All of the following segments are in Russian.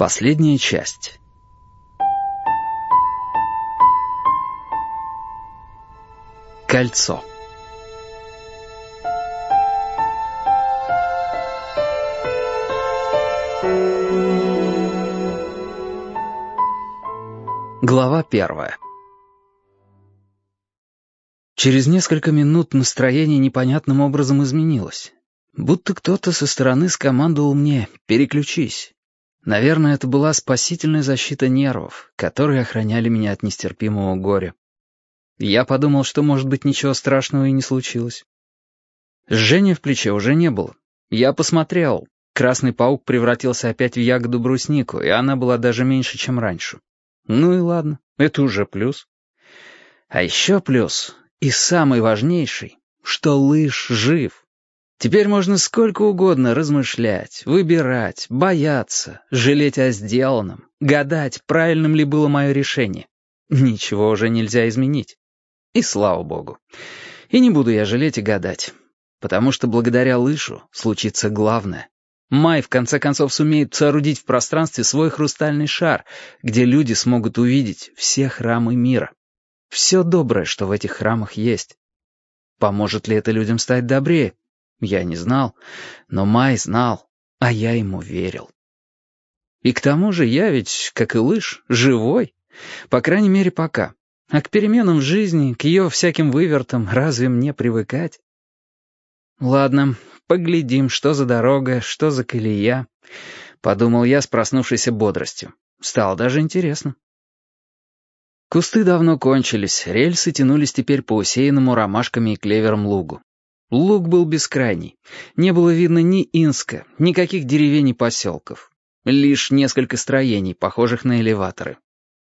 Последняя часть. Кольцо. Глава первая. Через несколько минут настроение непонятным образом изменилось. Будто кто-то со стороны скомандовал мне «переключись». Наверное, это была спасительная защита нервов, которые охраняли меня от нестерпимого горя. Я подумал, что, может быть, ничего страшного и не случилось. Жжения в плече уже не было. Я посмотрел. Красный паук превратился опять в ягоду бруснику, и она была даже меньше, чем раньше. Ну и ладно, это уже плюс. А еще плюс, и самый важнейший, что лыж жив. Теперь можно сколько угодно размышлять, выбирать, бояться, жалеть о сделанном, гадать, правильным ли было мое решение. Ничего уже нельзя изменить. И слава богу. И не буду я жалеть и гадать. Потому что благодаря лышу случится главное. Май в конце концов сумеет соорудить в пространстве свой хрустальный шар, где люди смогут увидеть все храмы мира. Все доброе, что в этих храмах есть. Поможет ли это людям стать добрее? Я не знал, но Май знал, а я ему верил. И к тому же я ведь, как и лыж, живой. По крайней мере, пока. А к переменам в жизни, к ее всяким вывертам, разве мне привыкать? Ладно, поглядим, что за дорога, что за колея. Подумал я с проснувшейся бодростью. Стало даже интересно. Кусты давно кончились, рельсы тянулись теперь по усеянному ромашками и клевером лугу. Луг был бескрайний. Не было видно ни Инска, никаких деревень и поселков. Лишь несколько строений, похожих на элеваторы.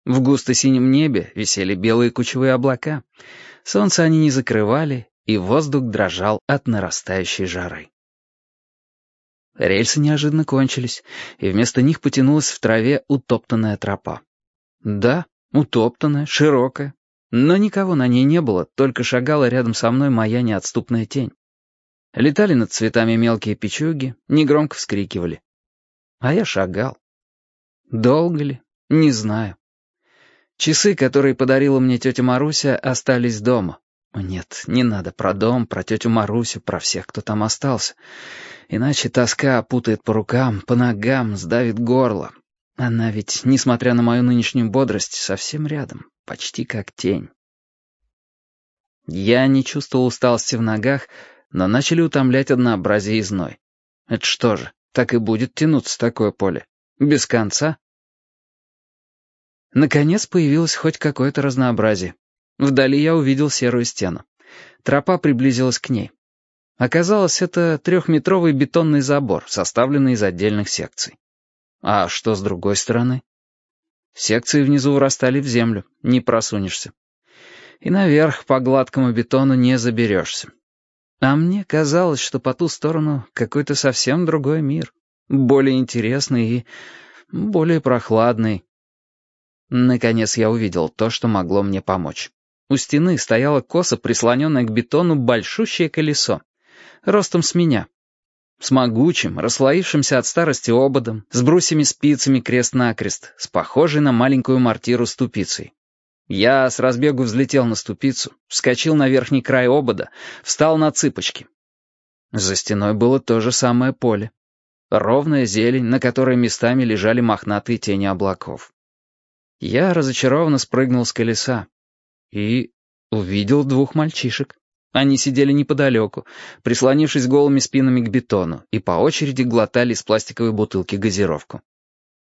В густо-синем небе висели белые кучевые облака. Солнце они не закрывали, и воздух дрожал от нарастающей жары. Рельсы неожиданно кончились, и вместо них потянулась в траве утоптанная тропа. Да, утоптанная, широкая, но никого на ней не было, только шагала рядом со мной моя неотступная тень. Летали над цветами мелкие печуги, негромко вскрикивали. А я шагал. Долго ли? Не знаю. Часы, которые подарила мне тетя Маруся, остались дома. Нет, не надо про дом, про тетю Марусю, про всех, кто там остался. Иначе тоска опутает по рукам, по ногам, сдавит горло. Она ведь, несмотря на мою нынешнюю бодрость, совсем рядом почти как тень. Я не чувствовал усталости в ногах, но начали утомлять однообразие и зной. Это что же, так и будет тянуться такое поле? Без конца? Наконец появилось хоть какое-то разнообразие. Вдали я увидел серую стену. Тропа приблизилась к ней. Оказалось, это трехметровый бетонный забор, составленный из отдельных секций. А что с другой стороны? Секции внизу вырастали в землю, не просунешься. И наверх по гладкому бетону не заберешься. А мне казалось, что по ту сторону какой-то совсем другой мир, более интересный и более прохладный. Наконец я увидел то, что могло мне помочь. У стены стояло косо прислоненное к бетону большущее колесо, ростом с меня, с могучим, расслоившимся от старости ободом, с брусьями-спицами крест-накрест, с похожей на маленькую мортиру ступицей. Я с разбегу взлетел на ступицу, вскочил на верхний край обода, встал на цыпочки. За стеной было то же самое поле. Ровная зелень, на которой местами лежали мохнатые тени облаков. Я разочарованно спрыгнул с колеса и увидел двух мальчишек. Они сидели неподалеку, прислонившись голыми спинами к бетону, и по очереди глотали из пластиковой бутылки газировку.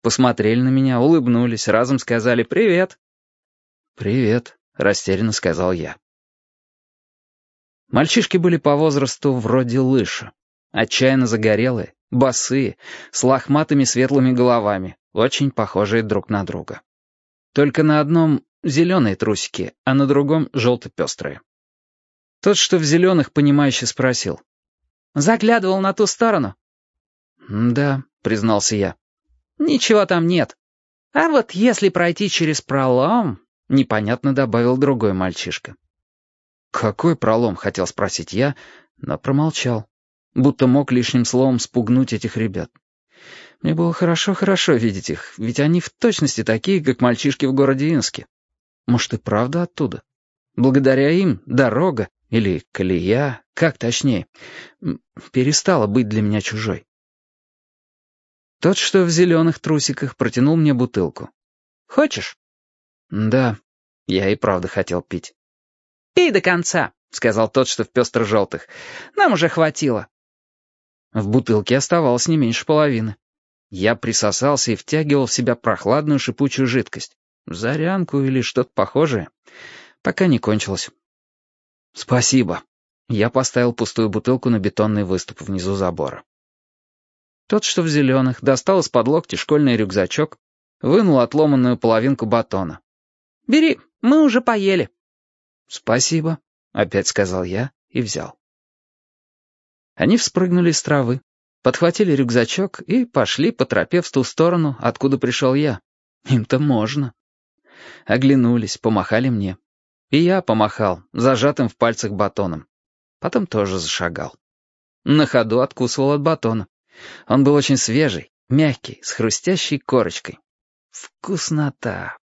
Посмотрели на меня, улыбнулись, разом сказали «Привет». «Привет», — растерянно сказал я. Мальчишки были по возрасту вроде лыша. Отчаянно загорелые, босые, с лохматыми светлыми головами, очень похожие друг на друга. Только на одном зеленые трусики, а на другом желто-пестрые. Тот, что в зеленых, понимающе спросил. «Заглядывал на ту сторону?» «Да», — признался я. «Ничего там нет. А вот если пройти через пролом...» — непонятно добавил другой мальчишка. «Какой пролом?» — хотел спросить я, но промолчал, будто мог лишним словом спугнуть этих ребят. Мне было хорошо-хорошо видеть их, ведь они в точности такие, как мальчишки в городе Инске. Может, и правда оттуда? Благодаря им дорога, или колея, как точнее, перестала быть для меня чужой. Тот, что в зеленых трусиках, протянул мне бутылку. «Хочешь?» «Да, я и правда хотел пить». «Пей до конца», — сказал тот, что в пестро-желтых. «Нам уже хватило». В бутылке оставалось не меньше половины. Я присосался и втягивал в себя прохладную шипучую жидкость. Зарянку или что-то похожее. Пока не кончилось. «Спасибо». Я поставил пустую бутылку на бетонный выступ внизу забора. Тот, что в зеленых, достал из-под локти школьный рюкзачок, вынул отломанную половинку батона. «Бери, мы уже поели». «Спасибо», — опять сказал я и взял. Они вспрыгнули с травы, подхватили рюкзачок и пошли по тропе в ту сторону, откуда пришел я. Им-то можно. Оглянулись, помахали мне. И я помахал, зажатым в пальцах батоном. Потом тоже зашагал. На ходу откусывал от батона. Он был очень свежий, мягкий, с хрустящей корочкой. Вкуснота.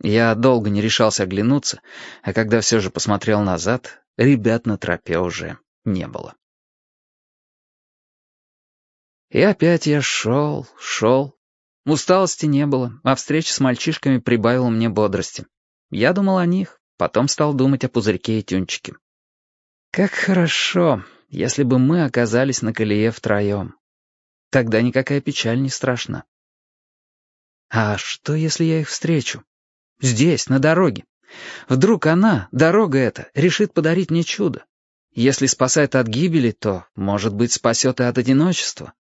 Я долго не решался оглянуться, а когда все же посмотрел назад, ребят на тропе уже не было. И опять я шел, шел. Усталости не было, а встреча с мальчишками прибавила мне бодрости. Я думал о них, потом стал думать о пузырьке и тюнчике. Как хорошо, если бы мы оказались на колее втроем. Тогда никакая печаль не страшна. А что, если я их встречу? Здесь, на дороге. Вдруг она, дорога эта, решит подарить мне чудо. Если спасает от гибели, то, может быть, спасет и от одиночества.